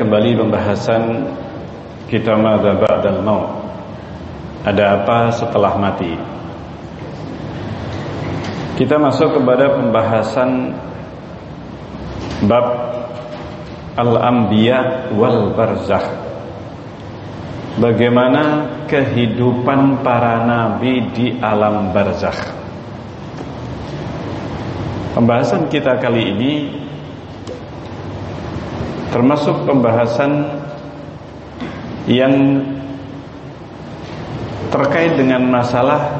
kembali pembahasan kita madza ba'dal maut. Ada apa setelah mati? Kita masuk kepada pembahasan bab al-anbiya wal barzakh. Bagaimana kehidupan para nabi di alam barzakh. Pembahasan kita kali ini termasuk pembahasan yang terkait dengan masalah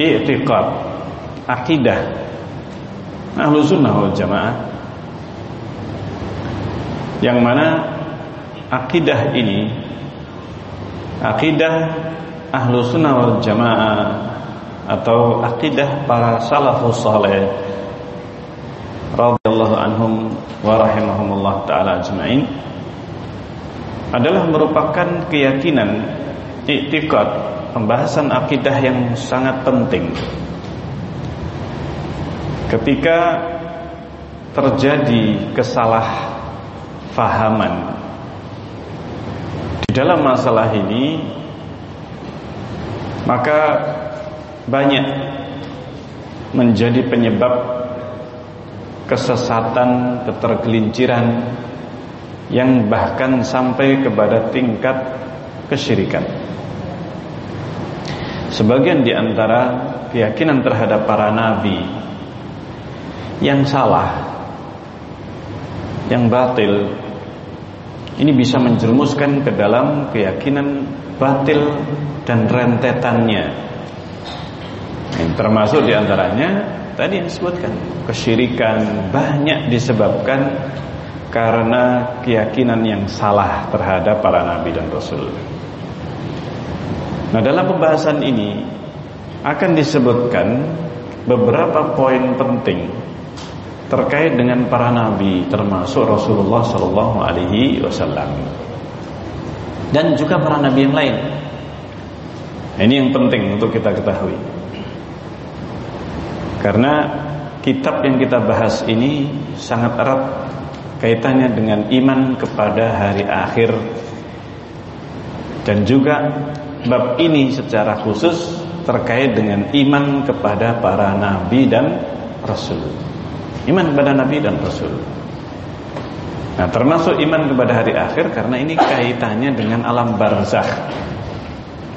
i'tiqad, akidah. Ahlu sunnah wal jamaah. Yang mana akidah ini akidah ahlu sunnah wal jamaah atau akidah para salafus saleh wa rahimahumullah taala ajmain adalah merupakan keyakinan i'tiqad pembahasan akidah yang sangat penting. Ketika terjadi kesalahfahaman di dalam masalah ini maka banyak menjadi penyebab kesesatan, ketergelinciran yang bahkan sampai kepada tingkat kesyirikan. Sebagian di antara keyakinan terhadap para nabi yang salah, yang batil, ini bisa menjerumuskan ke dalam keyakinan batil dan rentetannya Termasuk di antaranya tadi yang disebutkan kesyirikan banyak disebabkan karena keyakinan yang salah terhadap para nabi dan rasul. Nah dalam pembahasan ini akan disebutkan beberapa poin penting terkait dengan para nabi termasuk Rasulullah Shallallahu Alaihi Wasallam dan juga para nabi yang lain. Ini yang penting untuk kita ketahui. Karena kitab yang kita bahas ini sangat erat kaitannya dengan iman kepada hari akhir dan juga bab ini secara khusus terkait dengan iman kepada para nabi dan rasul. Iman kepada nabi dan rasul. Nah, termasuk iman kepada hari akhir karena ini kaitannya dengan alam barzakh.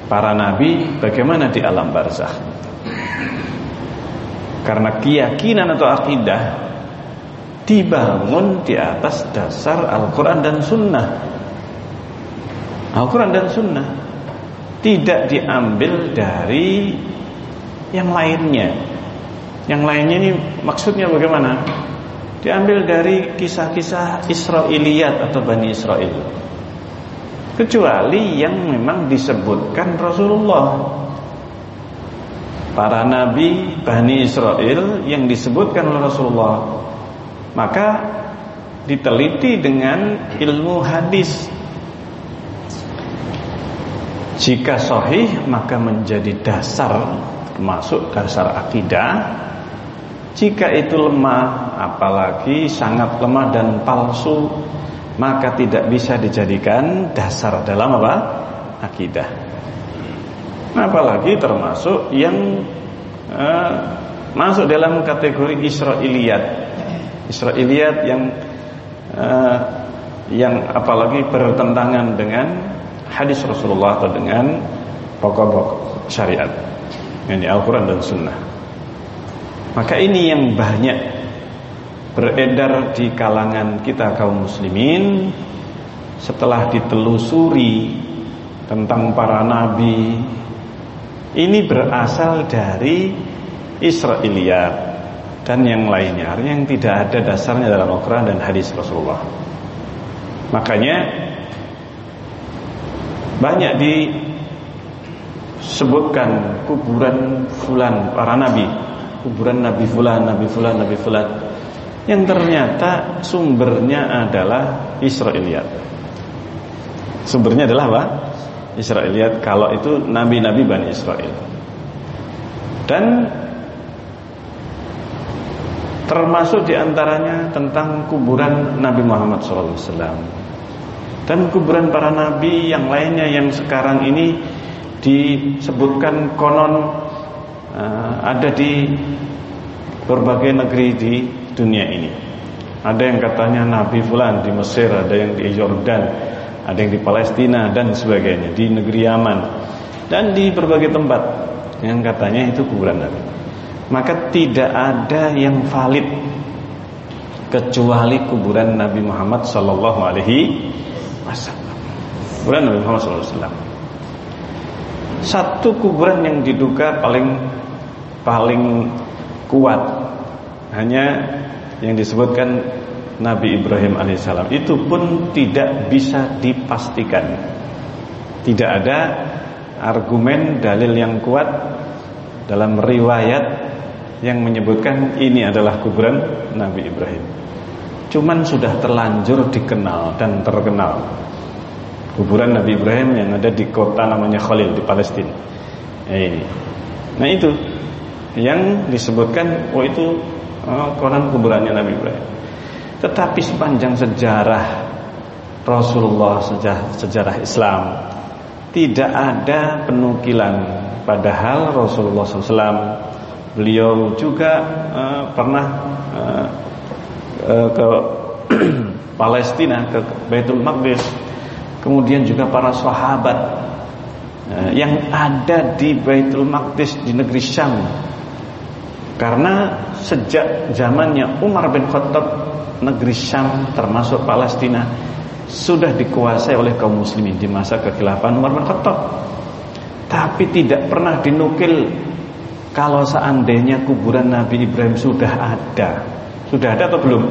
Para nabi bagaimana di alam barzakh? Karena keyakinan atau akidah dibangun di atas dasar Al-Quran dan Sunnah. Al-Quran dan Sunnah tidak diambil dari yang lainnya. Yang lainnya ini maksudnya bagaimana? Diambil dari kisah-kisah Israiliyat atau Bani Israel. Kecuali yang memang disebutkan Rasulullah para nabi Bani Israel yang disebutkan oleh Rasulullah maka diteliti dengan ilmu hadis. Jika sahih maka menjadi dasar termasuk dasar akidah. Jika itu lemah apalagi sangat lemah dan palsu maka tidak bisa dijadikan dasar dalam apa? Akidah apalagi termasuk yang uh, masuk dalam kategori Israiliyat. Israiliyat yang uh, yang apalagi bertentangan dengan hadis Rasulullah atau dengan pokok-pokok syariat ini Al-Quran dan Sunnah. Maka ini yang banyak beredar di kalangan kita kaum muslimin setelah ditelusuri tentang para nabi ini berasal dari Israiliyat dan yang lainnya yang tidak ada dasarnya dalam Al-Quran dan hadis Rasulullah. Makanya banyak disebutkan kuburan fulan para nabi, kuburan nabi fulan, nabi fulan, nabi fulan yang ternyata sumbernya adalah Israiliyat. Sumbernya adalah apa? Israeliat kalau itu nabi-nabi Bani Israel. Dan Termasuk di antaranya tentang kuburan Nabi Muhammad SAW dan kuburan para nabi yang lainnya yang sekarang ini disebutkan konon uh, ada di berbagai negeri di dunia ini. Ada yang katanya Nabi Fulan di Mesir, ada yang di Jordan, ada yang di Palestina dan sebagainya, di negeri Yaman dan di berbagai tempat yang katanya itu kuburan Nabi. Maka tidak ada yang valid kecuali kuburan Nabi Muhammad sallallahu alaihi wasallam. Kuburan Nabi Muhammad sallallahu alaihi wasallam. Satu kuburan yang diduga paling paling kuat hanya yang disebutkan Nabi Ibrahim alaihissalam itu pun tidak bisa dipastikan. Tidak ada argumen dalil yang kuat dalam riwayat yang menyebutkan ini adalah kuburan Nabi Ibrahim. Cuman sudah terlanjur dikenal dan terkenal. Kuburan Nabi Ibrahim yang ada di kota namanya Khalil di Palestina. Nah, ini. Nah itu yang disebutkan oh itu oh, konon kuburannya Nabi Ibrahim. Tetapi sepanjang sejarah Rasulullah sejarah, sejarah Islam tidak ada penukilan. Padahal Rasulullah SAW beliau juga uh, pernah uh, uh, ke Palestina ke Baitul Maqdis. Kemudian juga para sahabat yang ada di Baitul Maqdis di negeri Syam. Karena sejak zamannya Umar bin Khattab negeri Syam termasuk Palestina sudah dikuasai oleh kaum muslimin di masa kekhilafahan Umar bin Khattab. Tapi tidak pernah dinukil kalau seandainya kuburan Nabi Ibrahim sudah ada. Sudah ada atau belum?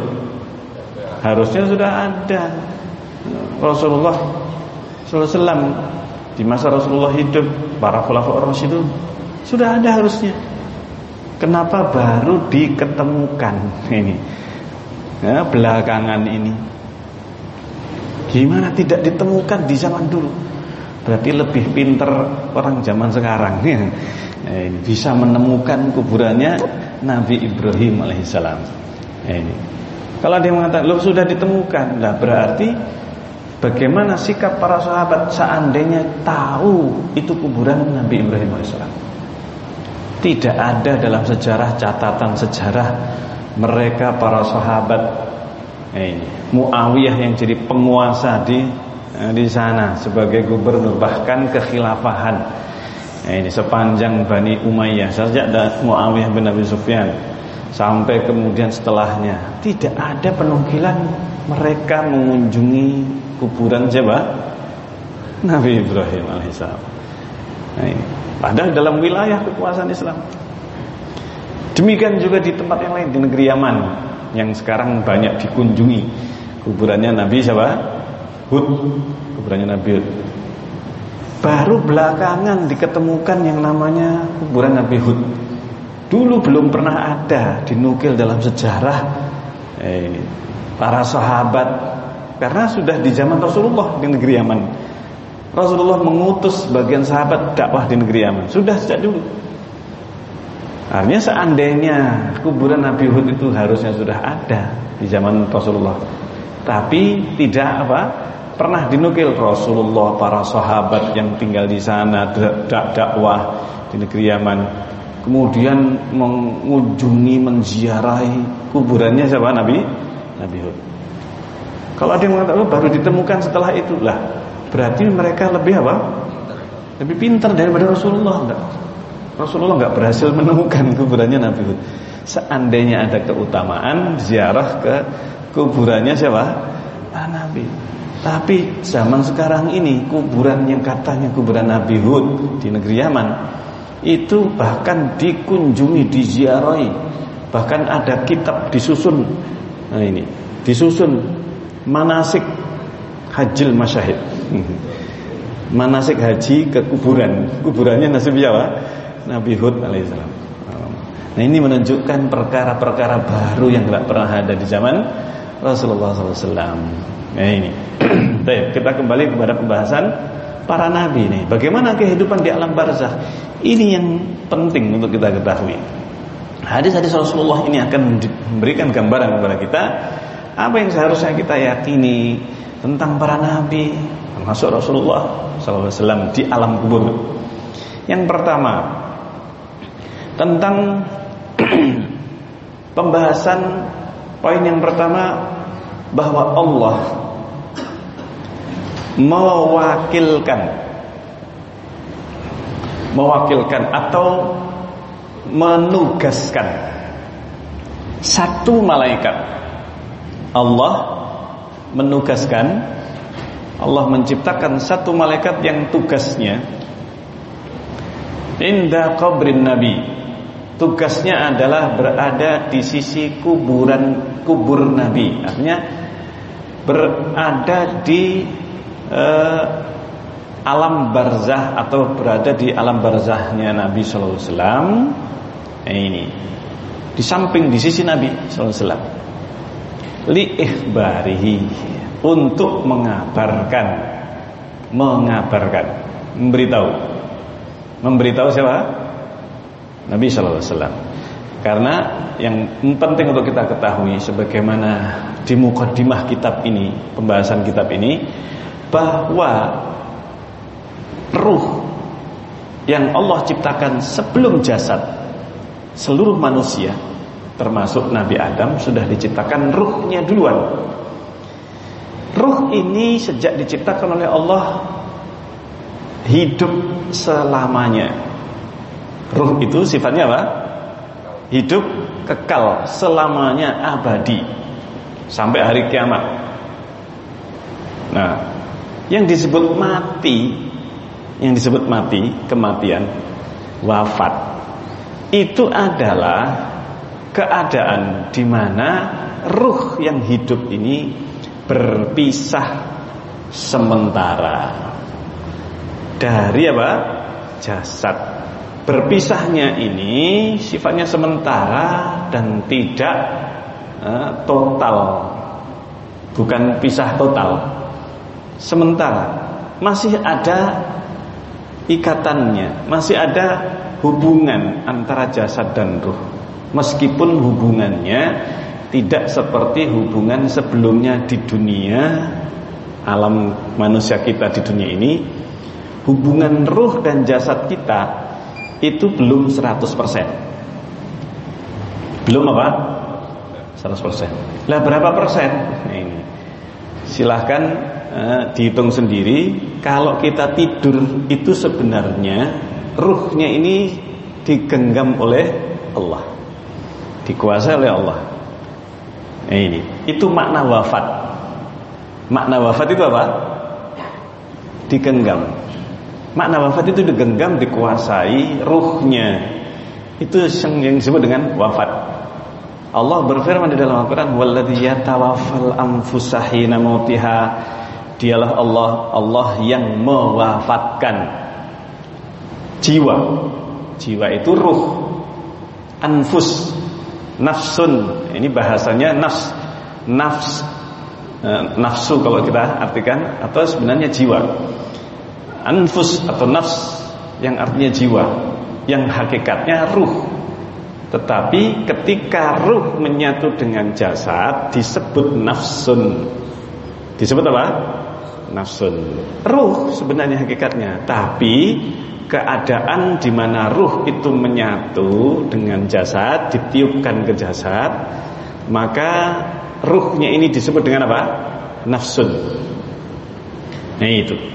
Harusnya sudah ada. Rasulullah SAW di masa Rasulullah hidup para khulafaur rasyidun sudah ada harusnya. Kenapa baru diketemukan ini? Ya, belakangan ini. Gimana tidak ditemukan di zaman dulu? Berarti lebih pinter orang zaman sekarang ya. bisa menemukan kuburannya Nabi Ibrahim alaihissalam. Ini. Kalau dia mengatakan, lo sudah ditemukan, lah berarti bagaimana sikap para sahabat seandainya tahu itu kuburan Nabi Ibrahim alaihissalam? Tidak ada dalam sejarah catatan sejarah mereka para sahabat. Eh, Muawiyah yang jadi penguasa di eh, di sana sebagai gubernur bahkan kekhilafahan. Eh, ini sepanjang Bani Umayyah sejak Muawiyah bin Abi Sufyan sampai kemudian setelahnya. Tidak ada penungkilan mereka mengunjungi kuburan siapa? Nabi Ibrahim alaihissalam. Nah, Padahal dalam wilayah kekuasaan Islam. Demikian juga di tempat yang lain di negeri Yaman yang sekarang banyak dikunjungi. Kuburannya Nabi siapa? Hud. Kuburannya Nabi Hud. Baru belakangan diketemukan yang namanya kuburan Nabi Hud. Dulu belum pernah ada dinukil dalam sejarah eh, para sahabat karena sudah di zaman Rasulullah di negeri Yaman. Rasulullah mengutus bagian sahabat dakwah di negeri Yaman. Sudah sejak dulu. Artinya seandainya kuburan Nabi Hud itu harusnya sudah ada di zaman Rasulullah. Tapi tidak apa? Pernah dinukil Rasulullah para sahabat yang tinggal di sana dakwah di negeri Yaman. Kemudian mengunjungi menziarahi kuburannya siapa Nabi? Nabi Hud. Kalau ada yang mengatakan oh, baru ditemukan setelah itulah Berarti mereka lebih apa? Lebih pintar daripada Rasulullah enggak? Rasulullah enggak berhasil menemukan kuburannya Nabi Hud. Seandainya ada keutamaan ziarah ke kuburannya siapa? Ah, Nabi. Tapi zaman sekarang ini kuburan yang katanya kuburan Nabi Hud di negeri Yaman itu bahkan dikunjungi, diziarahi. Bahkan ada kitab disusun. Nah ini, disusun manasik hajil masyahid manasik haji ke kuburan kuburannya nasib Jawa Nabi Hud alaihissalam nah ini menunjukkan perkara-perkara baru yang tidak pernah ada di zaman Rasulullah SAW nah ini. Baik, kita kembali kepada pembahasan para nabi ini. Bagaimana kehidupan di alam barzah ini yang penting untuk kita ketahui. Hadis-hadis Rasulullah ini akan memberikan gambaran kepada kita apa yang seharusnya kita yakini tentang para nabi, termasuk Rasulullah SAW di alam kubur. Yang pertama tentang pembahasan poin yang pertama bahwa Allah mewakilkan. Mewakilkan atau menugaskan satu malaikat. Allah menugaskan Allah menciptakan satu malaikat yang tugasnya indah qabrin nabi tugasnya adalah berada di sisi kuburan kubur nabi. Artinya berada di uh, alam barzah atau berada di alam barzahnya Nabi sallallahu alaihi wasallam. Nah, ini. Di samping di sisi Nabi SAW li ikhbarihi. Untuk mengabarkan. Mengabarkan. Memberitahu. Memberitahu siapa Nabi SAW karena yang penting untuk kita ketahui sebagaimana di mukaddimah kitab ini pembahasan kitab ini bahwa ruh yang Allah ciptakan sebelum jasad seluruh manusia termasuk Nabi Adam sudah diciptakan ruhnya duluan. Ruh ini sejak diciptakan oleh Allah hidup selamanya. Ruh itu sifatnya apa? Hidup kekal selamanya abadi sampai hari kiamat. Nah, yang disebut mati, yang disebut mati, kematian, wafat itu adalah keadaan di mana ruh yang hidup ini berpisah sementara dari apa? jasad. Berpisahnya ini sifatnya sementara dan tidak uh, total. Bukan pisah total. Sementara masih ada ikatannya, masih ada hubungan antara jasad dan ruh meskipun hubungannya tidak seperti hubungan sebelumnya di dunia alam manusia kita di dunia ini hubungan ruh dan jasad kita itu belum 100% belum apa? 100% lah berapa persen? Nah, ini. Silahkan uh, dihitung sendiri. Kalau kita tidur itu sebenarnya ruhnya ini digenggam oleh Allah. Dikuasai oleh Allah. Nah, ini. Itu makna wafat. Makna wafat itu apa? Digenggam makna wafat itu digenggam dikuasai ruhnya itu yang disebut dengan wafat Allah berfirman di dalam Al-Quran Walladhi yatawaffal anfusahina mautiha Dialah Allah Allah yang mewafatkan jiwa. Jiwa itu ruh. Anfus. Nafsun. Ini bahasanya nafs. Nafs. E, nafsu kalau kita artikan atau sebenarnya jiwa. Anfus atau nafs yang artinya jiwa. Yang hakikatnya ruh. Tetapi ketika ruh menyatu dengan jasad disebut nafsun. Disebut apa? Nafsun. Ruh sebenarnya hakikatnya, tapi keadaan di mana ruh itu menyatu dengan jasad, ditiupkan ke jasad, maka ruhnya ini disebut dengan apa? Nafsun. Nah itu.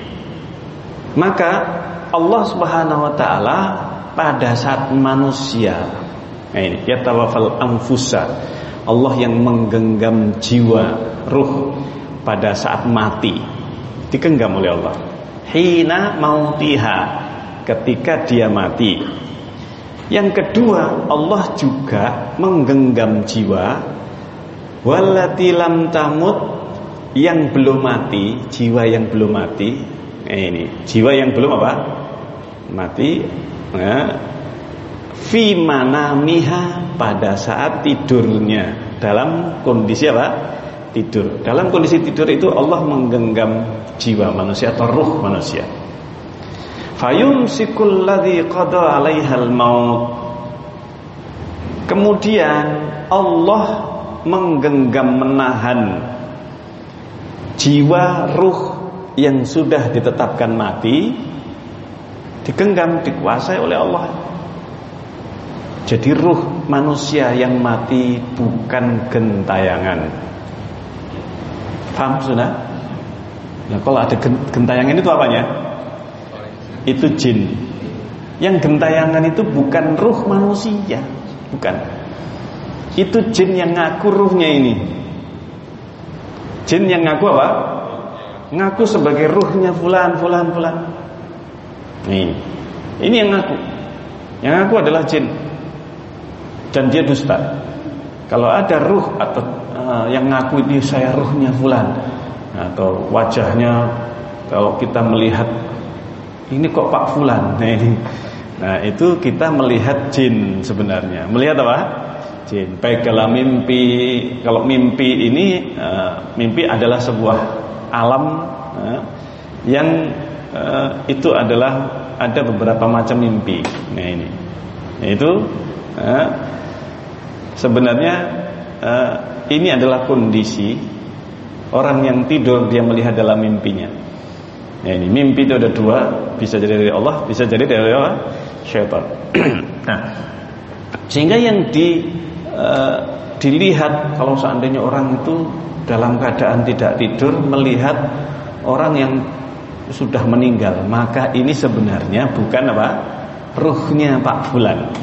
Maka Allah Subhanahu wa taala pada saat manusia nah ini yatawafal anfusa Allah yang menggenggam jiwa ruh pada saat mati digenggam oleh Allah hina mautiha ketika dia mati. Yang kedua, Allah juga menggenggam jiwa walati lam tamut yang belum mati, jiwa yang belum mati. Eh, ini, jiwa yang belum apa? Mati. Ya. Fi miha pada saat tidurnya dalam kondisi apa? Tidur. Dalam kondisi tidur itu Allah menggenggam jiwa manusia atau ruh manusia fayumsikul ladzi qada 'alaihal maut Kemudian Allah menggenggam menahan jiwa ruh yang sudah ditetapkan mati digenggam dikuasai oleh Allah. Jadi ruh manusia yang mati bukan gentayangan. Paham sudah? Nah, kalau ada gentayangan itu apanya? Itu jin. Yang gentayangan itu bukan ruh manusia. Bukan. Itu jin yang ngaku ruhnya ini. Jin yang ngaku apa? Ngaku sebagai ruhnya fulan, fulan, fulan. Nih. Ini yang ngaku. Yang ngaku adalah jin. Dan dia dusta. Kalau ada ruh atau uh, yang ngaku ini saya ruhnya fulan atau wajahnya kalau kita melihat ini kok Pak Fulan. Nah ini Nah itu kita melihat jin sebenarnya Melihat apa? Jin Baik kalau mimpi Kalau mimpi ini uh, Mimpi adalah sebuah alam uh, Yang uh, Itu adalah Ada beberapa macam mimpi. Nah ini. Itu uh, Sebenarnya Ini adalah kondisi Orang yang tidur dia melihat dalam mimpinya. Nah ini. Mimpi itu ada dua. Bisa jadi dari Allah Bisa jadi dari Allah syaitan. nah, sehingga yang di uh, dilihat kalau seandainya orang itu dalam keadaan tidak tidur melihat orang yang sudah meninggal, maka ini sebenarnya bukan apa? ruhnya Pak Fulan.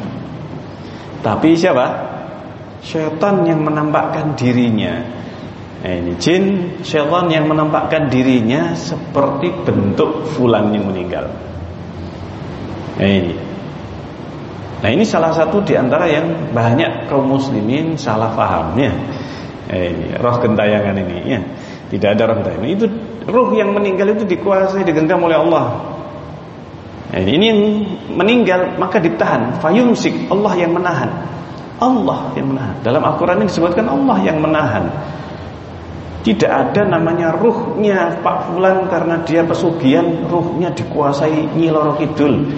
Tapi siapa? Syaitan yang menampakkan dirinya. Nah, ini jin syaitan yang menampakkan dirinya seperti bentuk fulan yang meninggal. Nah, ini. Nah ini salah satu di antara yang banyak kaum muslimin salah pahamnya. Eh, ini, roh gentayangan ini ya. Tidak ada roh gentayangan. Itu roh yang meninggal itu dikuasai digenggam oleh Allah. Nah, ini yang meninggal maka ditahan. Fayumsik Allah yang menahan. Allah yang menahan. Dalam Al-Qur'an ini disebutkan Allah yang menahan. Tidak ada namanya ruhnya Pak Fulan karena dia pesugihan, ruhnya dikuasai Nyiloro Kidul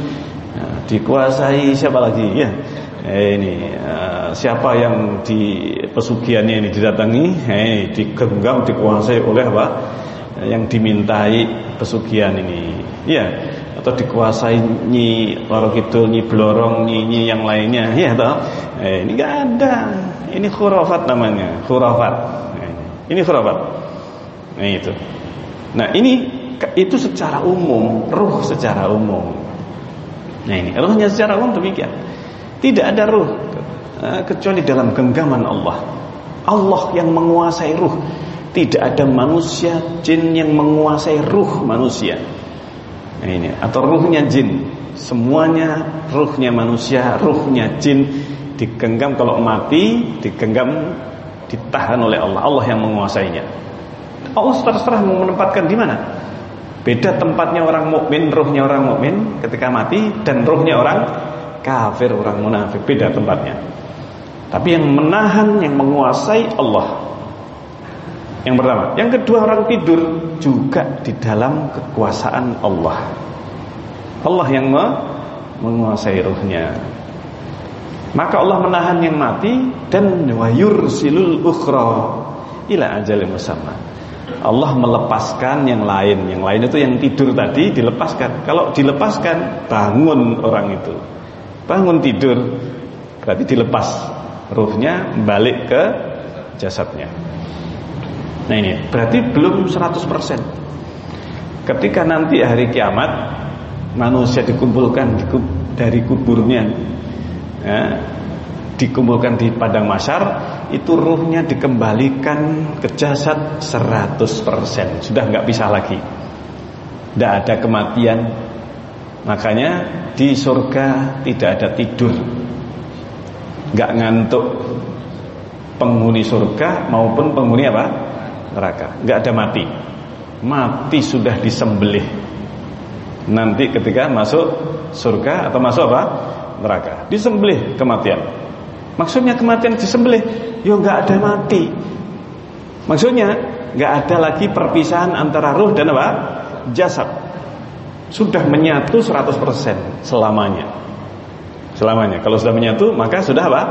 dikuasai siapa lagi ya eh, ini uh, siapa yang di pesugihannya ini didatangi? Eh, digenggam dikuasai oleh apa? Yang dimintai pesugihan ini. Ya atau dikuasai nyi loro kidul nyi blorong nyi, nyi yang lainnya. Ya toh? Eh, ini enggak ada. Ini khurafat namanya khurafat. Eh, ini khurafat. Nah itu. Nah ini itu secara umum ruh secara umum. Nah ini ruhnya secara umum demikian. Tidak ada ruh eh, kecuali dalam genggaman Allah. Allah yang menguasai ruh. Tidak ada manusia jin yang menguasai ruh manusia. Ini atau ruhnya jin. Semuanya ruhnya manusia, ruhnya jin digenggam kalau mati, digenggam ditahan oleh Allah. Allah yang menguasainya. Allah terserah mau menempatkan di mana? Beda tempatnya orang mukmin, rohnya orang mukmin ketika mati dan rohnya orang kafir, orang munafik. Beda tempatnya. Tapi yang menahan, yang menguasai Allah. Yang pertama, yang kedua orang tidur juga di dalam kekuasaan Allah. Allah yang menguasai rohnya. Maka Allah menahan yang mati dan wayur silul ukhra ila ajalin musamma. Allah melepaskan yang lain Yang lain itu yang tidur tadi dilepaskan Kalau dilepaskan bangun orang itu Bangun tidur Berarti dilepas Ruhnya balik ke jasadnya. Nah ini berarti belum 100% Ketika nanti hari kiamat Manusia dikumpulkan dari kuburnya ya, Dikumpulkan di padang masyar itu ruhnya dikembalikan ke jasad 100% sudah nggak bisa lagi. Tidak ada kematian makanya di surga tidak ada tidur. Nggak ngantuk penghuni surga maupun penghuni apa? Neraka. Nggak ada mati. Mati sudah disembelih. Nanti ketika masuk surga atau masuk apa? Neraka. Disembelih kematian. Maksudnya kematian disembelih? Yo nggak ada mati. Maksudnya nggak ada lagi perpisahan antara ruh dan apa? Jasad. Sudah menyatu 100% selamanya. Selamanya. Kalau sudah menyatu maka sudah apa?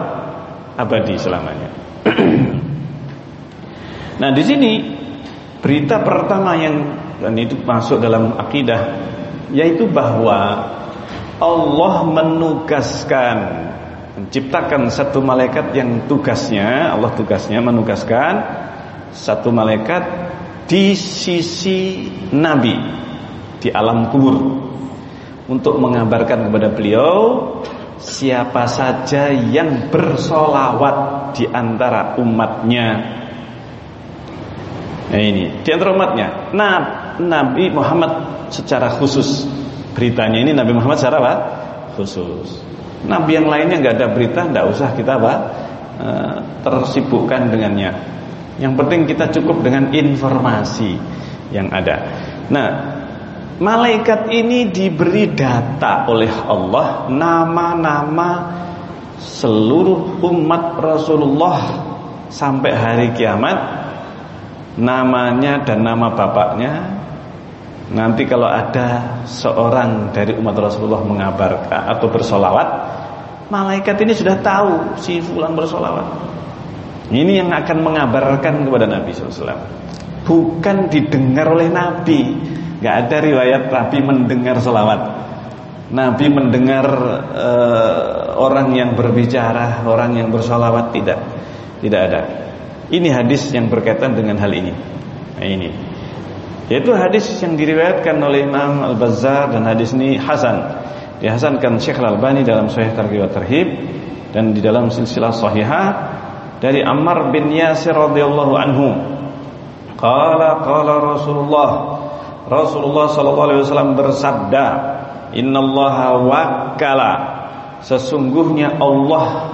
abadi selamanya. nah, di sini berita pertama yang dan itu masuk dalam akidah yaitu bahwa Allah menugaskan menciptakan satu malaikat yang tugasnya Allah tugasnya menugaskan satu malaikat di sisi Nabi di alam kubur untuk mengabarkan kepada beliau siapa saja yang bersolawat di antara umatnya. Nah ini di antara umatnya. Nah, Nabi Muhammad secara khusus beritanya ini Nabi Muhammad secara apa? Khusus. Nabi yang lainnya nggak ada berita, nggak usah kita apa? E, tersibukkan dengannya. Yang penting kita cukup dengan informasi yang ada. Nah, Malaikat ini diberi data oleh Allah nama-nama seluruh umat Rasulullah sampai hari kiamat. Namanya dan nama bapaknya. Nanti kalau ada seorang dari umat Rasulullah mengabarkan atau bersolawat malaikat ini sudah tahu si fulan bersolawat. Ini yang akan mengabarkan kepada Nabi SAW bukan didengar oleh Nabi Gak ada riwayat Nabi mendengar selawat. Nabi mendengar uh, orang yang berbicara Orang yang bersolawat Tidak. Tidak ada. Ini hadis yang berkaitan dengan hal ini. Nah ini. Yaitu hadis yang diriwayatkan oleh Imam Al-Bazzar Dan hadis ini Hasan. Dihasankan Syekh Al-Albani dalam Sahih Targhib Terhib Dan di dalam silsilah sahihah Dari Ammar bin Yasir radhiyallahu anhu. Qala qala Rasulullah Rasulullah sallallahu alaihi wasallam bersabda, "Innallaha wakkala." Sesungguhnya Allah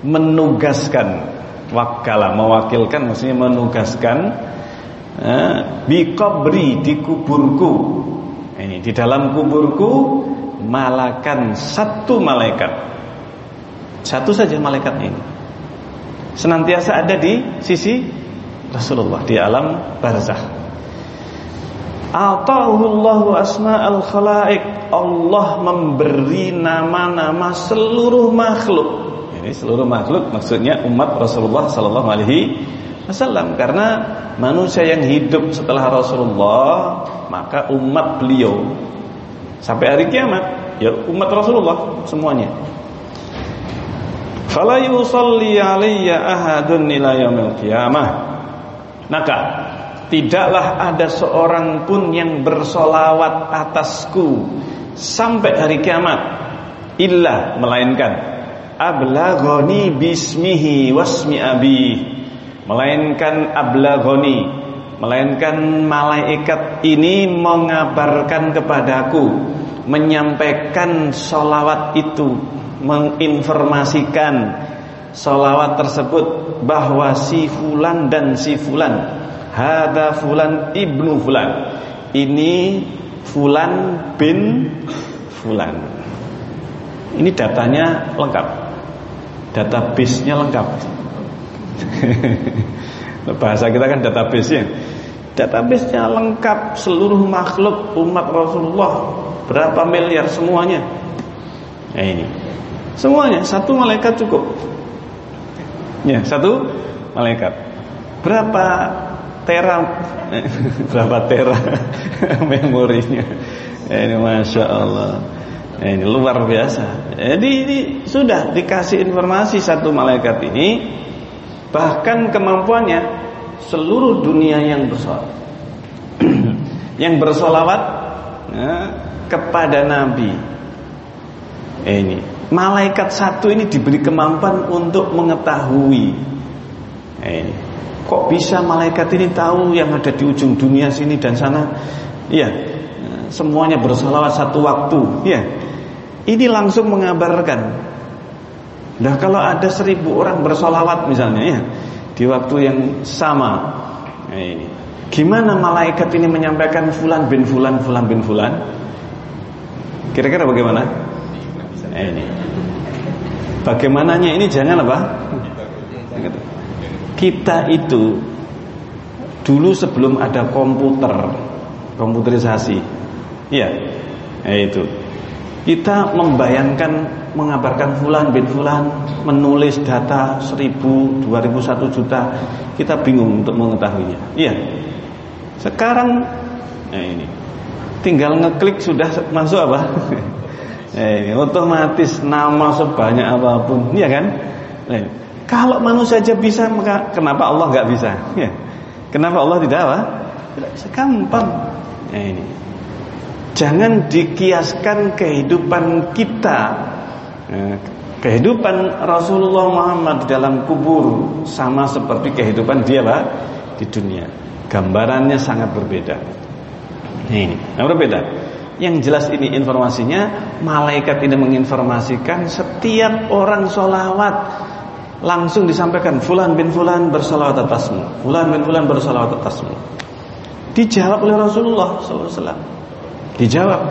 menugaskan wakala mewakilkan maksudnya menugaskan eh, bi qabri di kuburku. Ini di dalam kuburku malakan satu malaikat. Satu saja malaikat ini. Senantiasa ada di sisi Rasulullah di alam barzah Atahullahu asma'al khalaik Allah memberi nama-nama seluruh makhluk Ini seluruh makhluk maksudnya umat Rasulullah sallallahu alaihi wasallam karena manusia yang hidup setelah Rasulullah maka umat beliau sampai hari kiamat ya umat Rasulullah semuanya. Fala yusalli alayya ahadun ila yaumil qiyamah. Maka Tidaklah ada seorang pun yang bersolawat atasku Sampai hari kiamat Illa melainkan Ablagoni bismihi wasmi abi. Melainkan ablagoni Melainkan malaikat ini mengabarkan kepadaku Menyampaikan solawat itu Menginformasikan solawat tersebut Bahwa si fulan dan si fulan Hada fulan ibnu fulan. Ini fulan bin fulan. Ini datanya lengkap. Database-nya lengkap. Bahasa kita kan database-nya Database-nya lengkap. Seluruh makhluk umat Rasulullah. Berapa miliar semuanya? Nah ini. Semuanya. Satu malaikat cukup. Ya satu malaikat. Berapa tera berapa tera memorinya. Ini masya Allah. Ini luar biasa. Jadi ini sudah dikasih informasi satu malaikat ini bahkan kemampuannya seluruh dunia yang bersolawat. Yang bersolawat ya, kepada Nabi. Ini. Malaikat satu ini diberi kemampuan untuk mengetahui. Ini Kok bisa malaikat ini tahu yang ada di ujung dunia sini dan sana? Iya, semuanya bersolawat satu waktu. Iya, ini langsung mengabarkan. Nah kalau ada seribu orang bersolawat misalnya ya di waktu yang sama, nah, ini gimana malaikat ini menyampaikan fulan bin fulan fulan bin fulan? Kira-kira bagaimana? Nah, ini. Bagaimananya ini jangan apa? Kita itu dulu sebelum ada komputer, komputerisasi, ya, itu kita membayangkan mengabarkan fulan bin fulan menulis data 1000, 2000, 1 juta, kita bingung untuk mengetahuinya. Iya. Sekarang nah ini tinggal ngeklik sudah masuk apa? eh, otomatis nama sebanyak apa pun, iya kan? Kalau manusia saja bisa, maka kenapa Allah nggak bisa? Ya. Kenapa Allah tidak apa? Tidak bisa gampang. Nah, ini. Jangan dikiaskan kehidupan kita Eh, kehidupan Rasulullah Muhammad di dalam kubur sama seperti kehidupan dia Pak di dunia. Gambarannya sangat berbeda. Ini, yang berbeda. Yang jelas ini informasinya malaikat ini menginformasikan setiap orang sholawat langsung disampaikan fulan bin fulan bersolawat atasmu, fulan bin fulan bersolawat atasmu. Dijawab oleh Rasulullah SAW. Dijawab.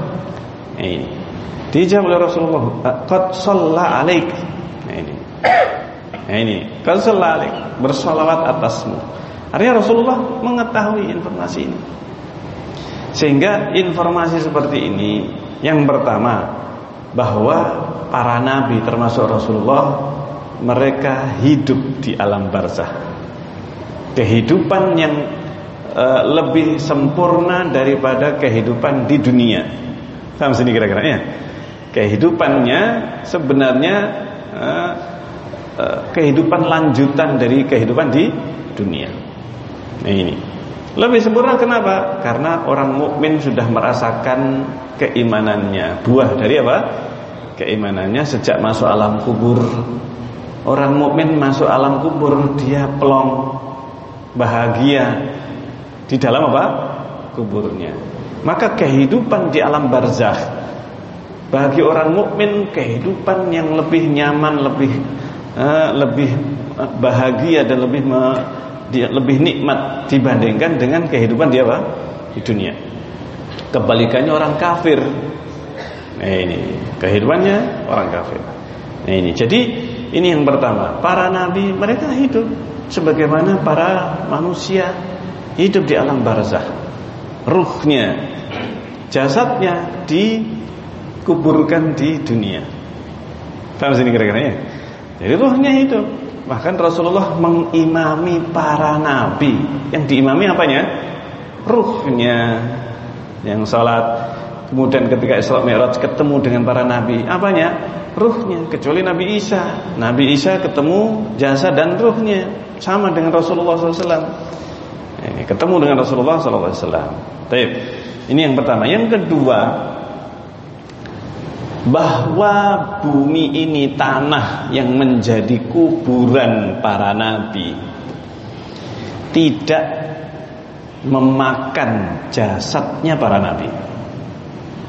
Ini. Dijawab oleh Rasulullah, "Qad shalla alaik." Nah ini. Nah ini, qad shalla alaik, bersolawat atasmu. Artinya Rasulullah mengetahui informasi ini. Sehingga informasi seperti ini yang pertama bahwa para nabi termasuk Rasulullah mereka hidup di alam barzah. Kehidupan yang uh, lebih sempurna daripada kehidupan di dunia. Sama sini kira-kira ya kehidupannya sebenarnya uh, uh, kehidupan lanjutan dari kehidupan di dunia. Nah ini lebih sempurna kenapa? Karena orang mukmin sudah merasakan keimanannya, buah dari apa? Keimanannya sejak masuk alam kubur. Orang mukmin masuk alam kubur dia pelong bahagia di dalam apa? kuburnya. Maka kehidupan di alam barzakh bagi orang mukmin kehidupan yang lebih nyaman, lebih uh, lebih eh, bahagia dan lebih me, dia, lebih nikmat dibandingkan dengan kehidupan dia apa? di dunia. Kebalikannya orang kafir. Nah ini kehidupannya orang kafir. Nah ini jadi ini yang pertama. Para nabi mereka hidup sebagaimana para manusia hidup di alam barzah. Ruhnya, jasadnya di kuburkan di dunia. Paham sini kira-kira ya? Jadi ruhnya itu. Bahkan Rasulullah mengimami para nabi. Yang diimami apanya? Ruhnya. Yang salat kemudian ketika Isra Mi'raj ketemu dengan para nabi. Apanya? Ruhnya. Kecuali Nabi Isa. Nabi Isa ketemu jasa dan ruhnya sama dengan Rasulullah SAW. Eh, ketemu dengan Rasulullah SAW. Baik. Ini yang pertama. Yang kedua, bahwa bumi ini tanah yang menjadi kuburan para nabi tidak memakan jasadnya para nabi.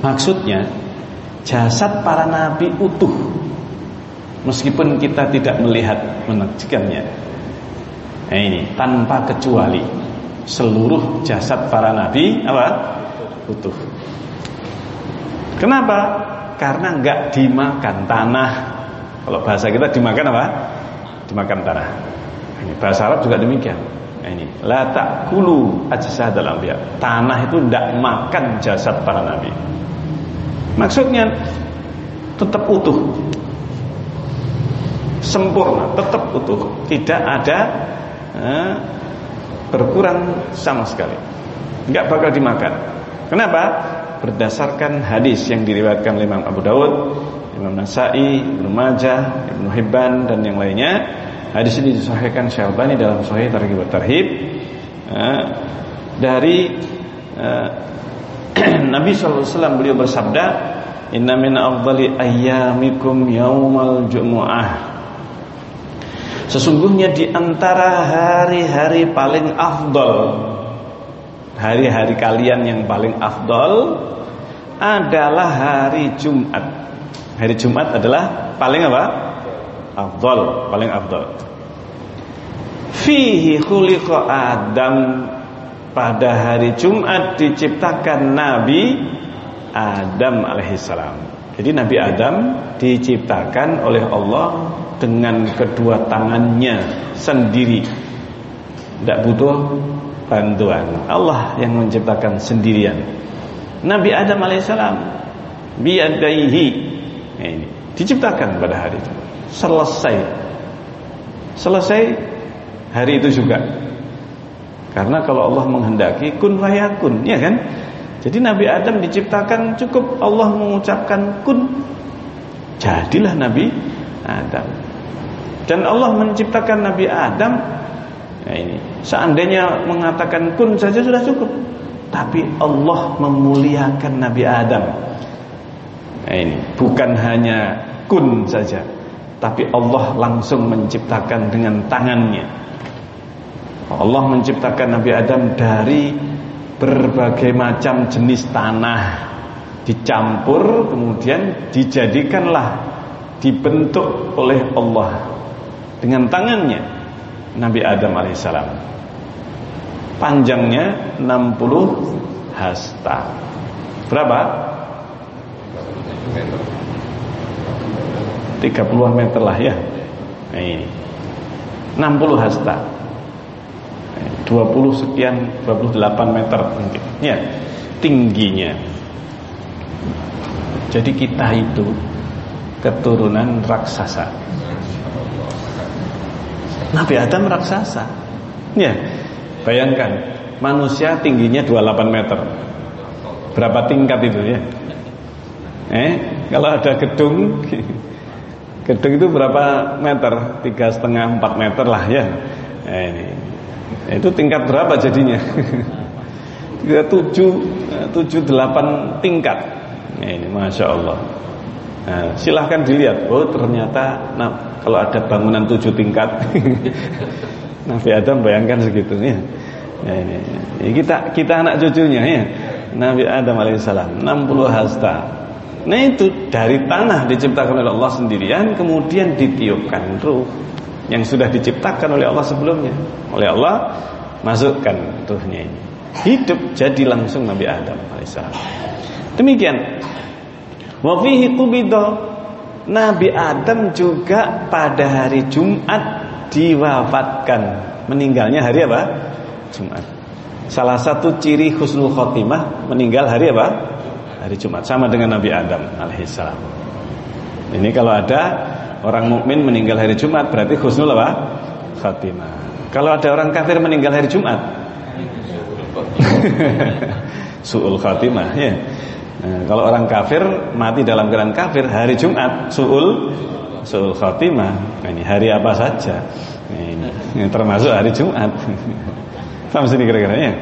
Maksudnya jasad para nabi utuh meskipun kita tidak melihat menyaksikannya. Nah ini tanpa kecuali seluruh jasad para nabi apa? utuh. Kenapa? karena nggak dimakan tanah. Kalau bahasa kita dimakan apa? Dimakan tanah. Ini bahasa Arab juga demikian. Nah, ini la ta'kulu dalam dia. Tanah itu tidak makan jasad para nabi. Maksudnya tetap utuh. Sempurna, tetap utuh. Tidak ada eh, berkurang sama sekali. Enggak bakal dimakan. Kenapa? berdasarkan hadis yang diriwayatkan oleh Imam Abu Dawud, Imam Nasai, Ibnu Majah, Ibnu Hibban dan yang lainnya. Hadis ini disahihkan Syalbani dalam Sahih Targhib Tarhib uh, dari uh, Nabi SAW beliau bersabda, Inna min afdali ayyamikum yaumal jumu'ah. Sesungguhnya di antara hari-hari paling afdol Hari-hari kalian yang paling afdol adalah hari Jumat. Hari Jumat adalah paling apa? Afdol, paling afdol. Fihi khuliqa Adam pada hari Jumat diciptakan Nabi Adam alaihissalam. Jadi Nabi Adam diciptakan oleh Allah dengan kedua tangannya sendiri. Tidak butuh bantuan. Allah yang menciptakan sendirian. Nabi Adam alaihissalam biadaihi ini diciptakan pada hari itu. Selesai. Selesai hari itu juga. Karena kalau Allah menghendaki kun fayakun, ya kan? Jadi Nabi Adam diciptakan cukup Allah mengucapkan kun jadilah Nabi Adam. Dan Allah menciptakan Nabi Adam Nah ini, seandainya mengatakan kun saja sudah cukup. Tapi Allah memuliakan Nabi Adam. Nah ini, bukan hanya kun saja, tapi Allah langsung menciptakan dengan tangannya. Allah menciptakan Nabi Adam dari berbagai macam jenis tanah dicampur kemudian dijadikanlah dibentuk oleh Allah dengan tangannya Nabi Adam alaihissalam. Panjangnya 60 hasta. Berapa? 30 meter lah ya. Nah ini. 60 hasta. 20 sekian 28 meter mungkin. Ya, tingginya. Jadi kita itu keturunan raksasa. Nabi Adam raksasa. Ya, bayangkan manusia tingginya 28 meter. Berapa tingkat itu ya? Eh, kalau ada gedung, gedung itu berapa meter? Tiga setengah empat meter lah ya. Eh, ini, itu tingkat berapa jadinya? Tiga tujuh, tujuh delapan tingkat. Nah, ini masya Allah. Nah, silahkan dilihat. Oh ternyata nah, kalau ada bangunan tujuh tingkat, Nabi Adam bayangkan segitu ya. Nah, ini, ini kita kita anak cucunya ya. Nabi Adam alaihissalam 60 hasta. Nah itu dari tanah diciptakan oleh Allah sendirian, kemudian ditiupkan ruh yang sudah diciptakan oleh Allah sebelumnya. Oleh Allah masukkan ruhnya ini. Hidup jadi langsung Nabi Adam alaihissalam. Demikian Wa fihi Nabi Adam juga pada hari Jumat diwafatkan. Meninggalnya hari apa? Jumat. Salah satu ciri husnul khotimah meninggal hari apa? Hari Jumat. Sama dengan Nabi Adam alaihissalam. Ini kalau ada orang mukmin meninggal hari Jumat berarti husnul apa? Khotimah. Kalau ada orang kafir meninggal hari Jumat Su'ul khotimah ya. Nah, kalau orang kafir mati dalam keadaan kafir hari Jumat suul suul khatimah. Nah, ini hari apa saja? Ini, ini termasuk hari Jumat. Paham sini kira-kira ya?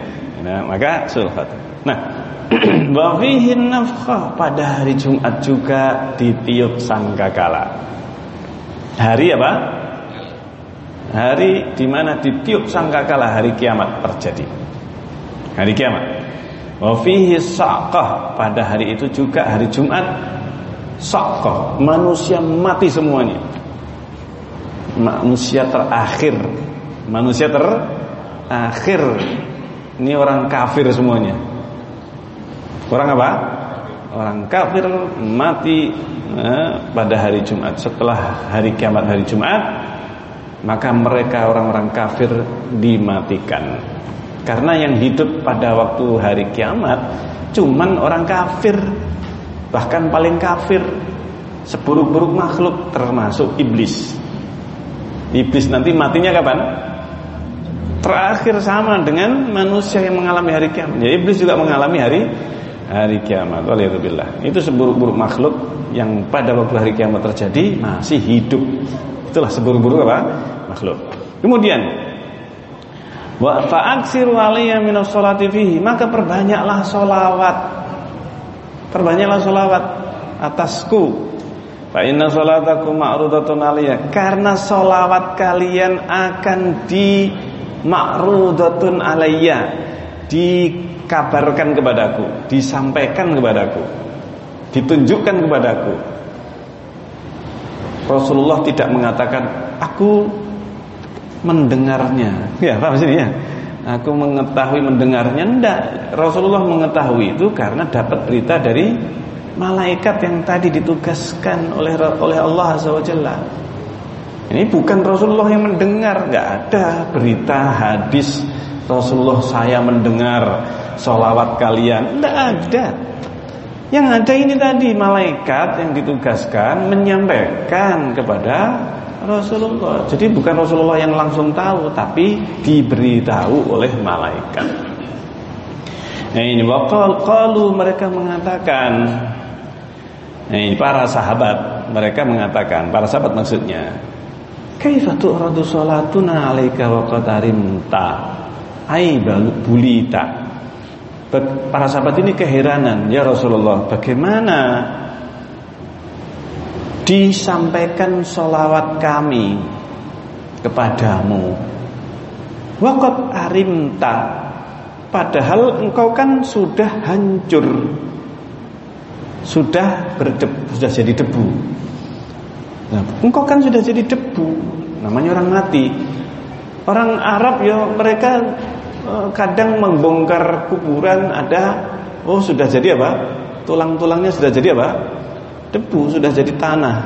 Nah, maka suul khatimah. Nah, wa fihi nafkhah pada hari Jumat juga ditiup sangkakala. Hari apa? Hari di mana ditiup sangkakala hari kiamat terjadi. Hari kiamat. Wa fihi pada hari itu juga hari Jumat saqah manusia mati semuanya. Manusia terakhir. Manusia terakhir. Ini orang kafir semuanya. Orang apa? Orang kafir mati eh, pada hari Jumat. Setelah hari kiamat hari Jumat, maka mereka orang-orang kafir dimatikan. Karena yang hidup pada waktu hari kiamat cuman orang kafir, bahkan paling kafir, seburuk-buruk makhluk termasuk iblis. Iblis nanti matinya kapan? Terakhir sama dengan manusia yang mengalami hari kiamat. Ya iblis juga mengalami hari hari kiamat. Waliyadzubillah. Itu seburuk-buruk makhluk yang pada waktu hari kiamat terjadi masih hidup. Itulah seburuk-buruk apa? Makhluk. Kemudian Wa minas sholati Maka perbanyaklah solawat Perbanyaklah solawat Atasku Fa inna sholataku ma'rudatun alayya Karena solawat kalian akan di Ma'rudatun alayya Dikabarkan kepadaku Disampaikan kepadaku Ditunjukkan kepadaku Rasulullah tidak mengatakan Aku mendengarnya. Ya, paham sini ya? Aku mengetahui mendengarnya enggak. Rasulullah mengetahui itu karena dapat berita dari malaikat yang tadi ditugaskan oleh oleh Allah Azza Ini bukan Rasulullah yang mendengar, enggak ada berita hadis Rasulullah saya mendengar solawat kalian, enggak ada. Yang ada ini tadi malaikat yang ditugaskan menyampaikan kepada Rasulullah. Jadi bukan Rasulullah yang langsung tahu, tapi diberitahu oleh malaikat. Nah ini kalau mereka mengatakan Nah ini para sahabat Mereka mengatakan Para sahabat maksudnya Kaifa tu'radu salatuna alaika wa Ai bulita para sahabat ini keheranan, ya Rasulullah, bagaimana disampaikan solawat kami kepadamu? Wakat arimta, padahal engkau kan sudah hancur, sudah berdebu, sudah jadi debu. Nah, engkau kan sudah jadi debu, namanya orang mati. Orang Arab ya mereka kadang membongkar kuburan ada oh sudah jadi apa? Tulang-tulangnya sudah jadi apa? Debu, sudah jadi tanah.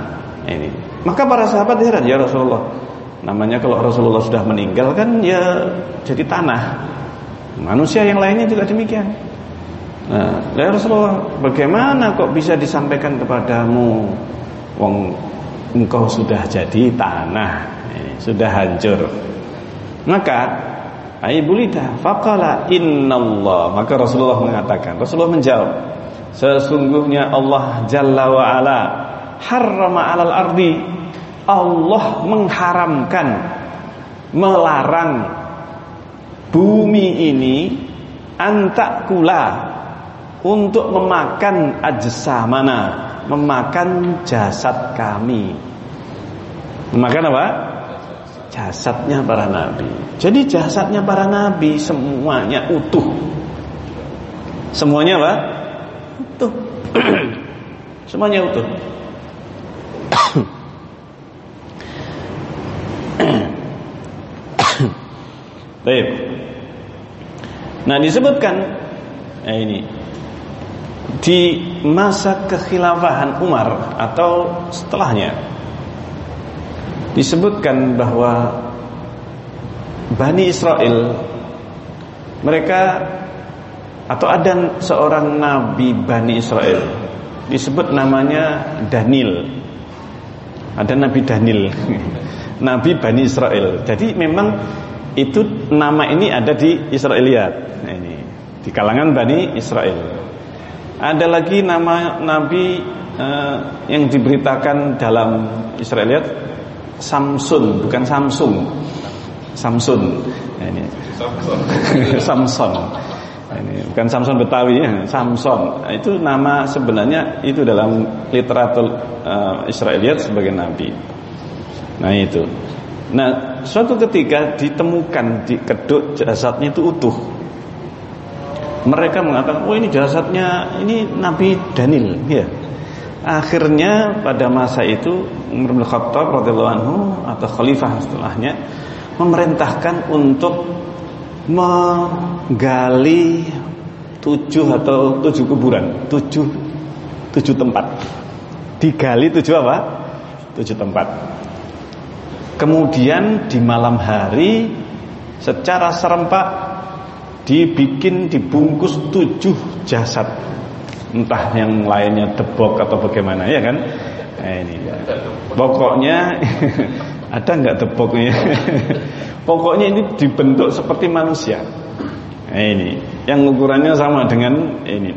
Ini. Maka para sahabat heran, ya Rasulullah. Namanya kalau Rasulullah sudah meninggal kan ya jadi tanah. Manusia yang lainnya juga demikian. Nah, ya Rasulullah, bagaimana kok bisa disampaikan kepadamu wong engkau sudah jadi tanah, sudah hancur. Maka Aibulita faqala innallah. Maka Rasulullah mengatakan Rasulullah menjawab sesungguhnya Allah jalla wa ala harrama 'alal ardi. Allah mengharamkan melarang bumi ini antakula untuk memakan ajsamana memakan jasad kami. Memakan apa jasadnya para nabi. Jadi jasadnya para nabi semuanya utuh. Semuanya apa? Utuh. semuanya utuh. Baik. Nah disebutkan nah ini di masa kekhilafahan Umar atau setelahnya disebutkan bahwa Bani Israel mereka atau ada seorang nabi Bani Israel disebut namanya Daniel. Ada nabi Daniel. Nabi Bani Israel. Jadi memang itu nama ini ada di Israeliat. Nah, ini di kalangan Bani Israel. Ada lagi nama nabi uh, yang diberitakan dalam Israeliat Samsun bukan Samsung. Samsun. Nah, ini. Samson. Nah, ini bukan Samson Betawi ya. Samson. Nah, itu nama sebenarnya itu dalam literatur uh, Israeliat sebagai nabi. Nah itu. Nah suatu ketika ditemukan di keduk jasadnya itu utuh. Mereka mengatakan oh ini jasadnya ini Nabi Daniel ya Akhirnya pada masa itu Umar bin Khattab radhiyallahu anhu atau khalifah setelahnya memerintahkan untuk menggali tujuh atau tujuh kuburan, tujuh tujuh tempat. Digali tujuh apa? Tujuh tempat. Kemudian di malam hari secara serempak dibikin dibungkus tujuh jasad entah yang lainnya debok atau bagaimana ya kan? Nah, ini. Pokoknya ada nggak deboknya pokoknya ini dibentuk seperti manusia. Nah, ini. Yang ukurannya sama dengan ini.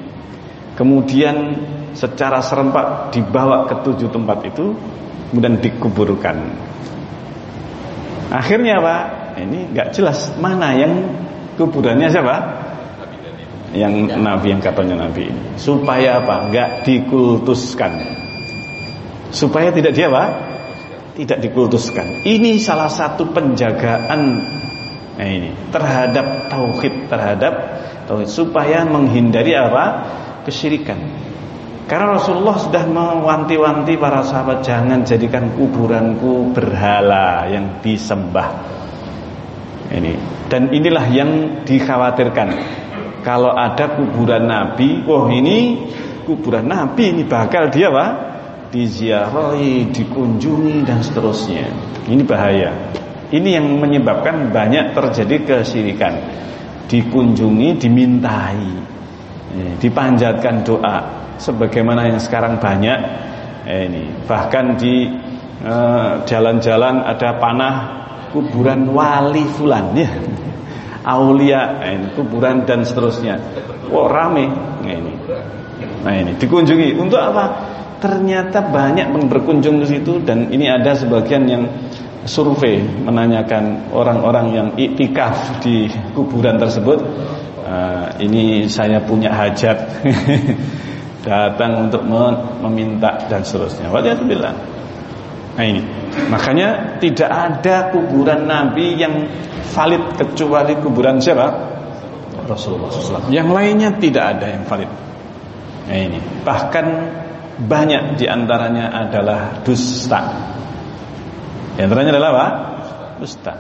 Kemudian secara serempak dibawa ke tujuh tempat itu kemudian dikuburkan. Akhirnya apa? Ini nggak jelas mana yang kuburannya siapa yang nabi yang katanya nabi ini. Supaya apa? Enggak dikultuskan. Supaya tidak dia apa? Tidak dikultuskan. Ini salah satu penjagaan nah ini terhadap tauhid terhadap tauhid. Supaya menghindari apa? Kesyirikan. Karena Rasulullah sudah mewanti-wanti para sahabat jangan jadikan kuburanku berhala yang disembah. Ini. Dan inilah yang dikhawatirkan kalau ada kuburan Nabi, wah ini kuburan Nabi ini bakal dia apa? Diziarahi, dikunjungi dan seterusnya. Ini bahaya. Ini yang menyebabkan banyak terjadi kesyirikan. Dikunjungi, dimintai, dipanjatkan doa. sebagaimana yang sekarang banyak eh, ini bahkan di eh, jalan-jalan eh, ada panah kuburan wali fulan ya aulia eh, ini, kuburan dan seterusnya. Wah rame. Nah, ini. Nah ini. Dikunjungi. Untuk apa? Ternyata banyak yang berkunjung ke situ dan ini ada sebagian yang survei menanyakan orang-orang yang iktikaf di kuburan tersebut. Uh, ini saya punya hajat. Datang untuk meminta dan seterusnya. Bilang nah ini. Makanya tidak ada kuburan Nabi yang valid kecuali kuburan siapa? Rasulullah SAW yang lainnya tidak ada yang valid. Nah ini. Bahkan banyak di antaranya adalah dusta. Di antaranya adalah apa? Dusta.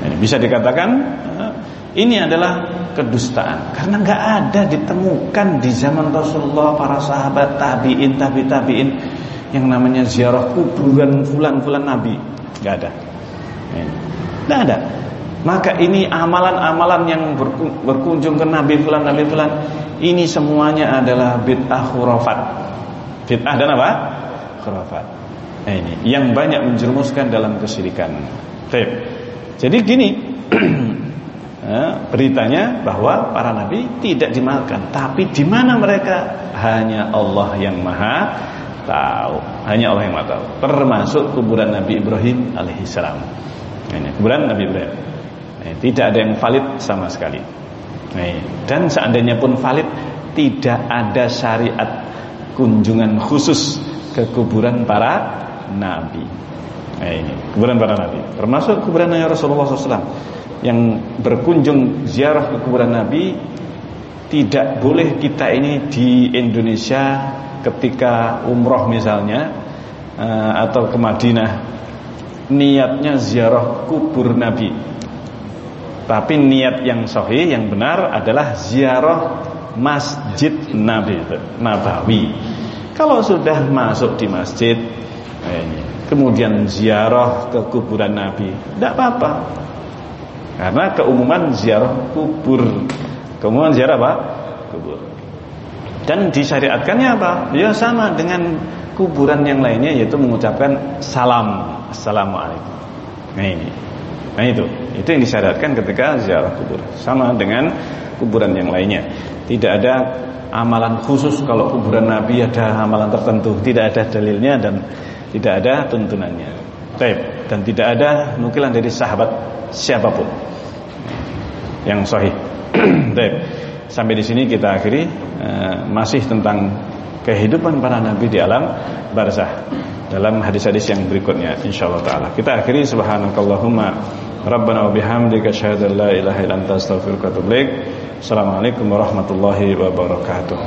Ini bisa dikatakan eh, ini adalah kedustaan. Karena nggak ada ditemukan di zaman Rasulullah para sahabat tabiin tabi tabiin yang namanya ziarah kuburan fulan-fulan nabi. Nggak ada. Nggak ada. Maka ini amalan-amalan yang berkunjung ke nabi fulan nabi fulan ini semuanya adalah bid'ah khurafat. Bid'ah dan apa? Khurafat. Nah, ini. Yang banyak menjerumuskan dalam kesyirikan. Jadi gini, ya, beritanya bahwa para nabi tidak dimakan, tapi di mana mereka hanya Allah yang Maha tahu. Hanya Allah yang Maha tahu. Termasuk kuburan Nabi Ibrahim alaihissalam. Ini kuburan Nabi Ibrahim. Nah, tidak ada yang valid sama sekali. Nah, dan seandainya pun valid, tidak ada syariat kunjungan khusus ke kuburan para nabi. Ini kuburan para nabi. Termasuk kuburan Nabi Rasulullah SAW yang berkunjung ziarah ke kuburan nabi tidak boleh kita ini di Indonesia ketika umroh misalnya uh, atau ke Madinah niatnya ziarah kubur Nabi. Tapi niat yang sahih yang benar adalah ziarah Masjid Nabi Nabawi. Kalau sudah masuk di masjid ini. Kemudian ziarah ke kuburan Nabi, tidak apa-apa. Karena keumuman ziarah kubur. Keumuman ziarah apa? Kubur. Dan disyariatkannya apa? Ya sama dengan kuburan yang lainnya yaitu mengucapkan salam, assalamualaikum. Nah ini. Nah itu, itu yang disyariatkan ketika ziarah kubur. Sama dengan kuburan yang lainnya. Tidak ada amalan khusus kalau kuburan Nabi ada amalan tertentu, tidak ada dalilnya dan tidak ada tuntunannya. Baik, dan tidak ada nukilan dari sahabat siapa pun yang sahih. Baik. Sampai di sini kita akhiri uh, masih tentang kehidupan para nabi di alam barzah dalam hadis-hadis yang berikutnya insyaallah taala. Kita akhiri subhanakallahumma rabbana wa bihamdika asyhadu an la ilaha illa anta astaghfiruka wa atubu. Assalamualaikum warahmatullahi wabarakatuh.